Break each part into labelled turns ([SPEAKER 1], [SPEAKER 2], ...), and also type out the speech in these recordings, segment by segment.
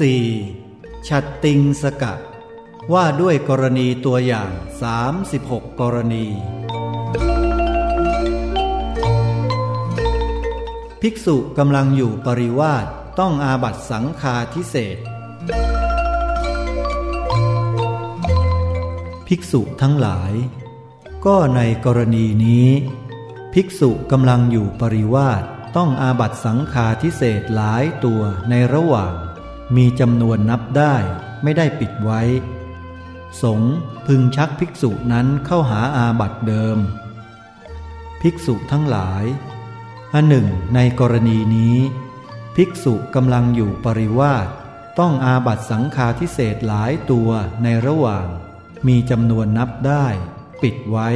[SPEAKER 1] 4. ชัดติงสกะ ว่าด้วยกรณีตัวอย่าง 36 กรณี ภิกษุกำลังอยู่ปริวาสต้องอาบัตสังฆาทิเศษภิกษุทั้งหลาย ก็ในกรณีนี้ ภิกษุกำลังอยู่ปริวาสต้องอาบัตสังฆาทิเศษหลายตัวในระหว่าง มีจำนวนนับได้ไม่ได้ปิดไว้ สงพึงชักภิกษุนั้นเข้าหาอาบัตเดิม ภิกษุทั้งหลาย อันหนึ่ง ในกรณีนี้ ภิกษุกำลังอยู่ปริวาสต้องอาบัตสังฆาทิเศษหลายตัวในระหว่าง มีจำนวนนับได้ ปิดไว้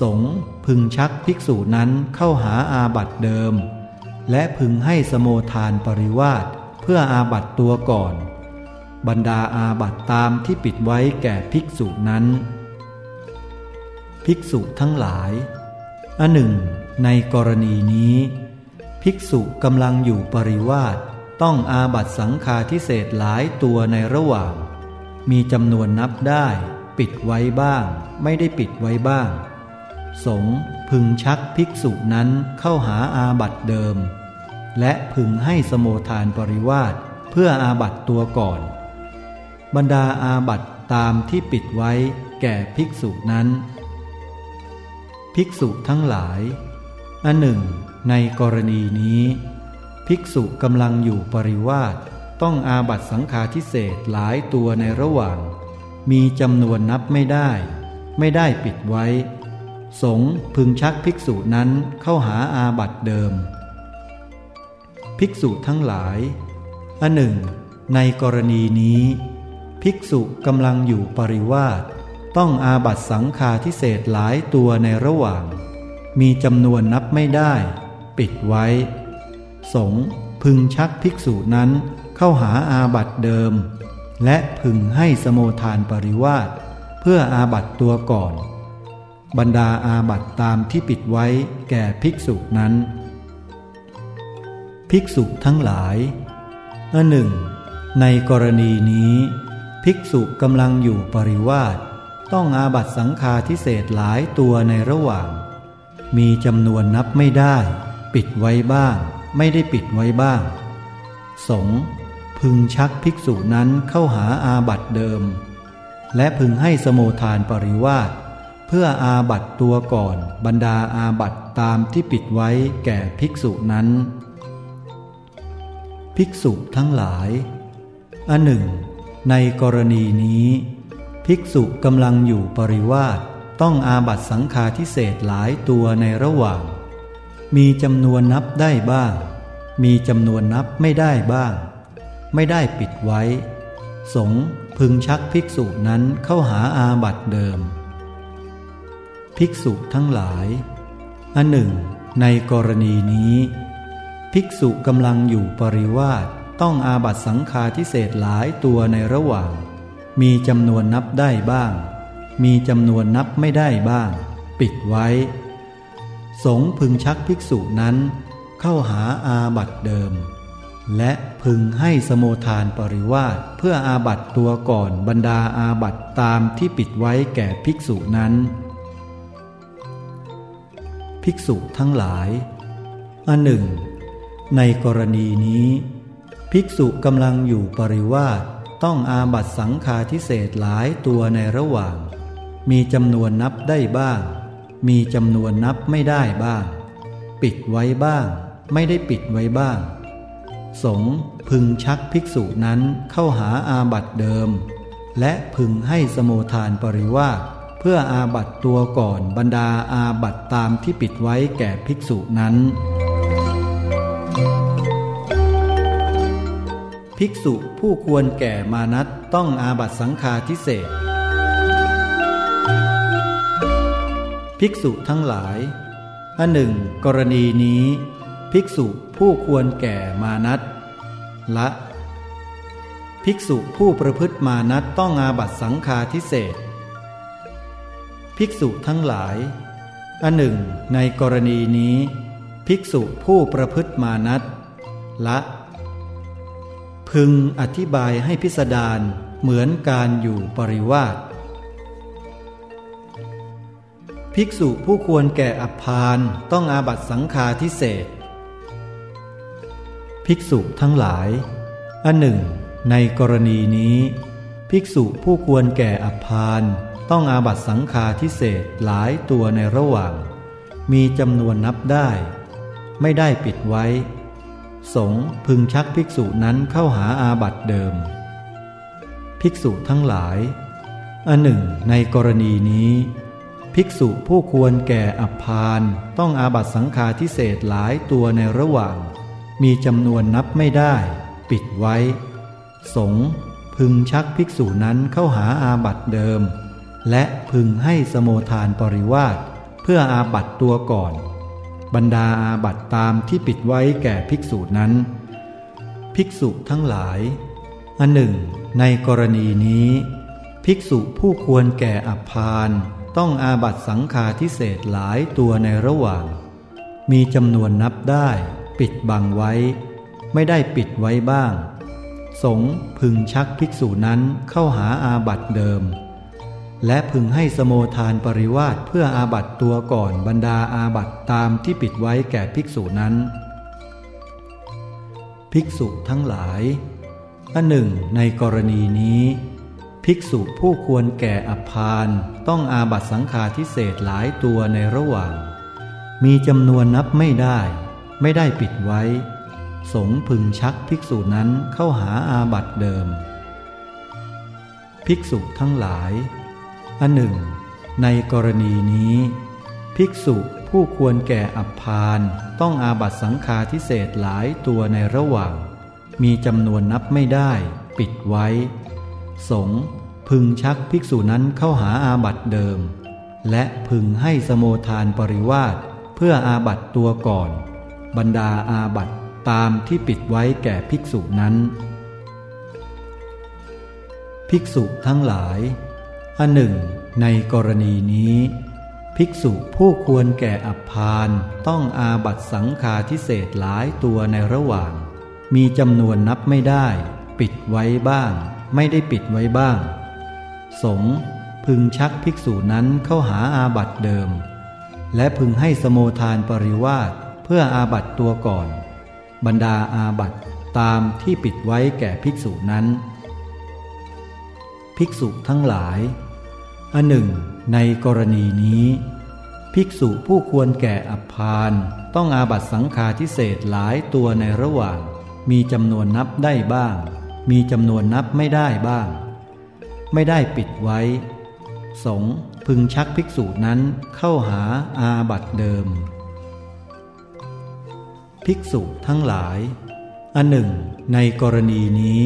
[SPEAKER 1] สงพึงชักภิกษุนั้นเข้าหาอาบัตเดิม และพึงให้สโมทานปริวาส เพื่ออาบัตตัวก่อน บรรดาอาบัตตามที่ปิดไว้แก่ภิกษุนั้น ภิกษุทั้งหลายอันหนึ่ง ในกรณีนี้ ภิกษุกำลังอยู่ปริวาสต้องอาบัตสังฆาทิเศษหลายตัวในระหว่าง มีจำนวนนับได้ ปิดไว้บ้าง ไม่ได้ปิดไว้บ้าง สงพึงชักภิกษุนั้นเข้าหาอาบัตเดิม และพึงให้สโมทานปริวาสเพื่ออาบัตตัวก่อน บรรดาอาบัตตามที่ปิดไว้แก่ภิกษุนั้น ภิกษุทั้งหลาย อันหนึ่ง ในกรณีนี้ ภิกษุกำลังอยู่ปริวาสต้องอาบัตสังฆาทิเศษหลายตัวในระหว่าง มีจำนวนนับไม่ได้ ไม่ได้ปิดไว้ สงพึงชักภิกษุนั้นเข้าหาอาบัตเดิม ภิกษุทั้งหลาย อันหนึ่ง ในกรณีนี้ ภิกษุกำลังอยู่ปริวาสต้องอาบัตสังฆาทิเศษหลายตัวในระหว่าง มีจำนวนนับไม่ได้ ปิดไว้ สงพึงชักภิกษุนั้นเข้าหาอาบัตเดิม และพึงให้สโมทานปริวาสเพื่ออาบัตตัวก่อน บรรดาอาบัตตามที่ปิดไว้แก่ภิกษุนั้น ภิกษุทั้งหลายอันหนึ่ง ในกรณีนี้ ภิกษุกำลังอยู่ปริวาสต้องอาบัตสังฆาทิเศษหลายตัวในระหว่าง มีจำนวนนับไม่ได้ ปิดไว้บ้าง ไม่ได้ปิดไว้บ้าง สงพึงชักภิกษุนั้นเข้าหาอาบัตเดิม และพึงให้สโมทานปริวาสเพื่ออาบัตตัวก่อนบรรดาอาบัตตามที่ปิดไว้แก่ภิกษุนั้น ภิกษุทั้งหลาย อันหนึ่ง ในกรณีนี้ ภิกษุกำลังอยู่ปริวาสต้องอาบัตสังฆาทิเศษหลายตัวในระหว่าง มีจำนวนนับได้บ้าง มีจำนวนนับไม่ได้บ้าง ไม่ได้ปิดไว้ สงพึงชักภิกษุนั้นเข้าหาอาบัตเดิม ภิกษุทั้งหลาย อันหนึ่ง ในกรณีนี้ ภิกษุกำลังอยู่ปริวาสต้องอาบัตสังฆาทิเศษหลายตัวในระหว่าง มีจำนวนนับได้บ้าง มีจำนวนนับไม่ได้บ้าง ปิดไว้ สงพึงชักภิกษุนั้น เข้าหาอาบัตเดิม และพึงให้สโมทานปริวาสเพื่ออาบัตตัวก่อนบรรดาอาบัตตามที่ปิดไว้แก่ภิกษุนั้น ภิกษุทั้งหลายอันหนึ่ง ในกรณีนี้ ภิกษุกำลังอยู่ปริวาสต้องอาบัตสังฆาทิเศษหลายตัวในระหว่าง มีจำนวนนับได้บ้าง มีจำนวนนับไม่ได้บ้าง ปิดไว้บ้าง ไม่ได้ปิดไว้บ้าง สงพึงชักภิกษุนั้นเข้าหาอาบัตเดิม และพึงให้สโมทานปริวาสเพื่ออาบัตตัวก่อนบรรดาอาบัตตามที่ปิดไว้แก่ภิกษุนั้น ภิกษุผู้ควรแก่มานัตต้องอาบัตสังฆาทิเศษภิกษุทั้งหลายอันหนึ่ง กรณีนี้ ภิกษุผู้ควรแก่มานัตละ ภิกษุผู้ประพฤติมานัตต้องอาบัตสังฆาทิเศษภิกษุทั้งหลายอันหนึ่ง ในกรณีนี้ ภิกษุผู้ประพฤติมานัตละ พึงอธิบายให้พิสดารเหมือนการอยู่ปริวาสภิกษุผู้ควรแก่อภานต้องอาบัตสังฆาทิเศษ ภิกษุทั้งหลาย อันหนึ่ง ในกรณีนี้ ภิกษุผู้ควรแก่อภานต้องอาบัตสังฆาทิเศษหลายตัวในระหว่าง มีจำนวนนับได้ ไม่ได้ปิดไว้ สงพึงชักภิกษุนั้นเข้าหาอาบัตเดิม ภิกษุทั้งหลาย อันหนึ่ง ในกรณีนี้ ภิกษุผู้ควรแก่อภานต้องอาบัตสังฆาทิเศษหลายตัวในระหว่าง มีจำนวนนับไม่ได้ ปิดไว้ สงพึงชักภิกษุนั้นเข้าหาอาบัตเดิม และพึงให้สโมทานปริวาสเพื่ออาบัตตัวก่อน บรรดาอาบัตตามที่ปิดไว้แก่ภิกษุนั้น ภิกษุทั้งหลาย อันหนึ่ง ในกรณีนี้ ภิกษุผู้ควรแก่อภาน ต้องอาบัตสังฆาทิเศษหลายตัวในระหว่าง มีจำนวนนับได้ ปิดบังไว้ ไม่ได้ปิดไว้บ้าง สงพึงชักภิกษุนั้นเข้าหาอาบัตเดิม และพึงให้สโมทานปริวาสเพื่ออาบัตตัวก่อนบรรดาอาบัตตามที่ปิดไว้แก่ภิกษุนั้น ภิกษุทั้งหลายอันหนึ่ง ในกรณีนี้ ภิกษุผู้ควรแก่อภานต้องอาบัตสังฆาทิเศษหลายตัวในระหว่าง มีจำนวนนับไม่ได้ ไม่ได้ปิดไว้ สงพึงชักภิกษุนั้นเข้าหาอาบัตเดิม ภิกษุทั้งหลาย อันหนึ่ง ในกรณีนี้ ภิกษุผู้ควรแก่อภานต้องอาบัตสังฆาทิเศษหลายตัวในระหว่าง มีจำนวนนับไม่ได้ ปิดไว้ สงพึงชักภิกษุนั้นเข้าหาอาบัตเดิม และพึงให้สโมทานปริวาสเพื่ออาบัตตัวก่อน บรรดาอาบัตตามที่ปิดไว้แก่ภิกษุนั้น ภิกษุทั้งหลาย อันหนึ่ง ในกรณีนี้ ภิกษุผู้ควรแก่อัพานต้องอาบัตสังฆาทิเศษหลายตัวในระหว่าง มีจำนวนนับไม่ได้ ปิดไว้บ้าง ไม่ได้ปิดไว้บ้าง สงพึงชักภิกษุนั้นเข้าหาอาบัตเดิม และพึงให้สโมทานปริวาสเพื่ออาบัตตัวก่อน บรรดาอาบัตตามที่ปิดไว้แก่ภิกษุนั้น ภิกษุทั้งหลาย อันหนึ่ง ในกรณีนี้ ภิกษุผู้ควรแก่อภานต้องอาบัตสังฆาทิเศษหลายตัวในระหว่าง มีจำนวนนับได้บ้าง มีจำนวนนับไม่ได้บ้าง ไม่ได้ปิดไว้ สงพึงชักภิกษุนั้นเข้าหาอาบัตเดิม ภิกษุทั้งหลาย อันหนึ่ง ในกรณีนี้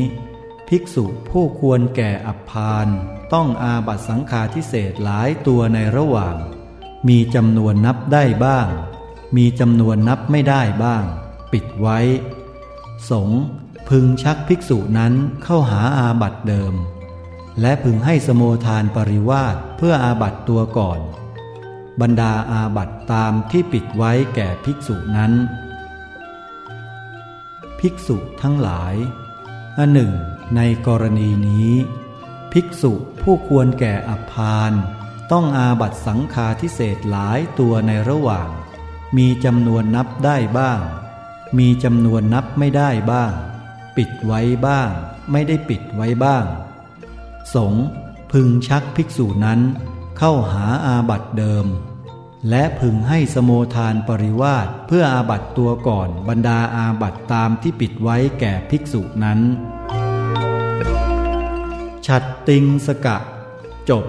[SPEAKER 1] ภิกษุผู้ควรแก่อัพานต้องอาบัตสังฆาทิเศษหลายตัวในระหว่าง มีจำนวนนับได้บ้าง มีจำนวนนับไม่ได้บ้าง ปิดไว้ สงพึงชักภิกษุนั้นเข้าหาอาบัตเดิม และพึงให้สโมทานปริวาสเพื่ออาบัตตัวก่อน บรรดาอาบัตตามที่ปิดไว้แก่ภิกษุนั้น ภิกษุทั้งหลายอันหนึ่ง ในกรณีนี้ ภิกษุผู้ควรแก่อภาน ต้องอาบัตสังฆาทิเศษหลายตัวในระหว่าง มีจำนวนนับได้บ้าง มีจำนวนนับไม่ได้บ้าง ปิดไว้บ้าง ไม่ได้ปิดไว้บ้าง สงพึงชักภิกษุนั้นเข้าหาอาบัตเดิม และพึงให้สโมทานปริวาสเพื่ออาบัตตัวก่อนบรรดาอาบัตตามที่ปิดไว้แก่ภิกษุนั้น ฉัดติงสกะ จบ